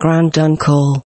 Granduncle.